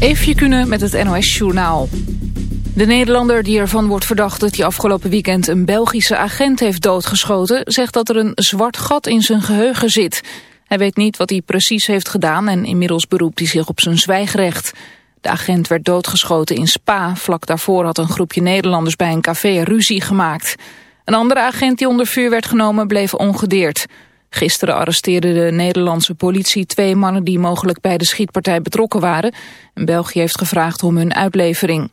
Eefje Kunnen met het NOS Journaal. De Nederlander die ervan wordt verdacht dat hij afgelopen weekend een Belgische agent heeft doodgeschoten... zegt dat er een zwart gat in zijn geheugen zit. Hij weet niet wat hij precies heeft gedaan en inmiddels beroept hij zich op zijn zwijgrecht. De agent werd doodgeschoten in Spa. Vlak daarvoor had een groepje Nederlanders bij een café ruzie gemaakt. Een andere agent die onder vuur werd genomen bleef ongedeerd. Gisteren arresteerde de Nederlandse politie twee mannen die mogelijk bij de schietpartij betrokken waren. En België heeft gevraagd om hun uitlevering.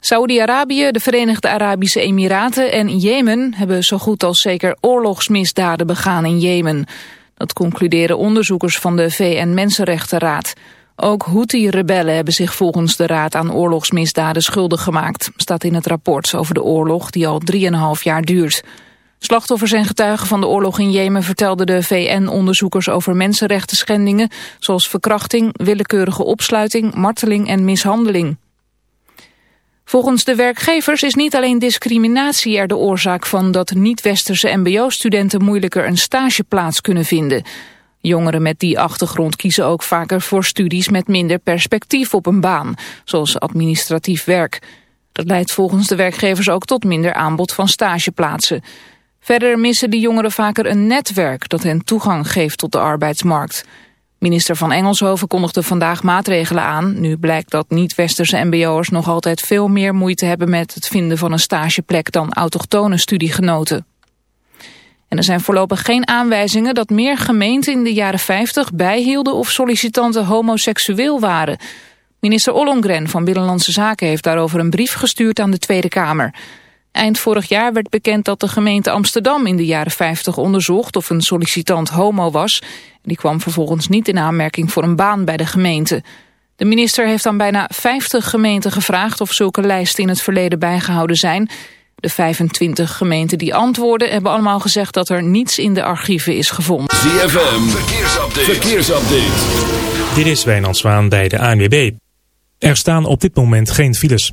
Saudi-Arabië, de Verenigde Arabische Emiraten en Jemen hebben zo goed als zeker oorlogsmisdaden begaan in Jemen. Dat concluderen onderzoekers van de VN-Mensenrechtenraad. Ook Houthi-rebellen hebben zich volgens de Raad aan oorlogsmisdaden schuldig gemaakt, staat in het rapport over de oorlog die al 3,5 jaar duurt. Slachtoffers en getuigen van de oorlog in Jemen vertelden de VN-onderzoekers over mensenrechten schendingen, zoals verkrachting, willekeurige opsluiting, marteling en mishandeling. Volgens de werkgevers is niet alleen discriminatie er de oorzaak van dat niet-westerse mbo-studenten moeilijker een stageplaats kunnen vinden. Jongeren met die achtergrond kiezen ook vaker voor studies met minder perspectief op een baan, zoals administratief werk. Dat leidt volgens de werkgevers ook tot minder aanbod van stageplaatsen. Verder missen de jongeren vaker een netwerk dat hen toegang geeft tot de arbeidsmarkt. Minister van Engelshoven kondigde vandaag maatregelen aan. Nu blijkt dat niet-westerse mbo'ers nog altijd veel meer moeite hebben met het vinden van een stageplek dan autochtone studiegenoten. En er zijn voorlopig geen aanwijzingen dat meer gemeenten in de jaren 50 bijhielden of sollicitanten homoseksueel waren. Minister Ollongren van Binnenlandse Zaken heeft daarover een brief gestuurd aan de Tweede Kamer. Eind vorig jaar werd bekend dat de gemeente Amsterdam in de jaren 50 onderzocht of een sollicitant homo was. Die kwam vervolgens niet in aanmerking voor een baan bij de gemeente. De minister heeft aan bijna 50 gemeenten gevraagd of zulke lijsten in het verleden bijgehouden zijn. De 25 gemeenten die antwoorden hebben allemaal gezegd dat er niets in de archieven is gevonden. ZFM, verkeersupdate. verkeersupdate. Dit is Wijnand Zwaan bij de ANWB. Er staan op dit moment geen files.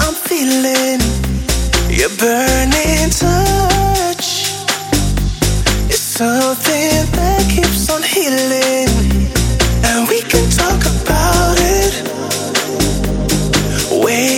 I'm feeling? Your burning touch is something that keeps on healing. And we can talk about it. Wake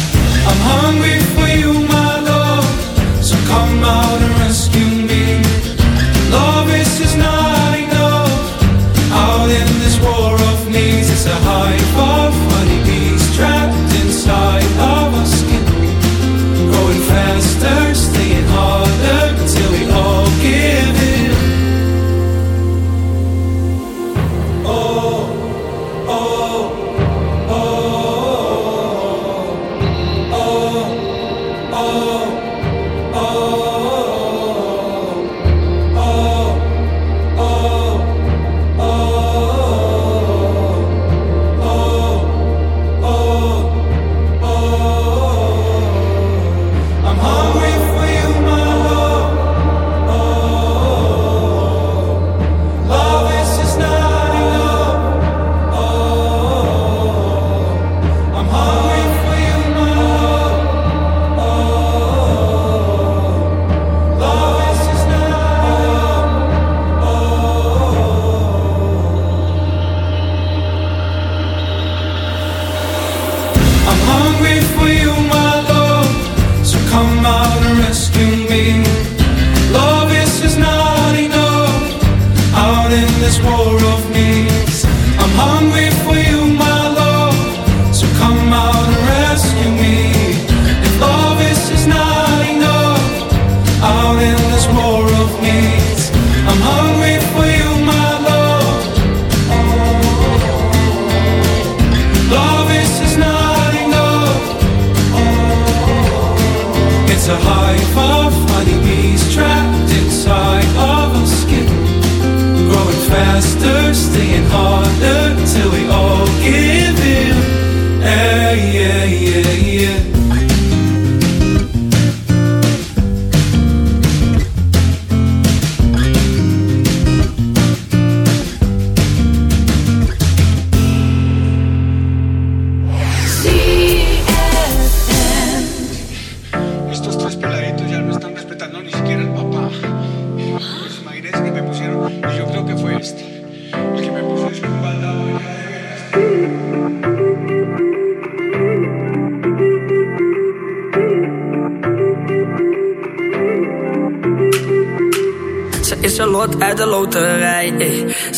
I'm hungry for you, my love. So come out and rescue me. Love is not enough. Out in this war of needs, it's a hive of Love is just not enough. Out in this war of faster, staying harder till we all give in. Yeah, yeah, yeah,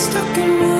stuck in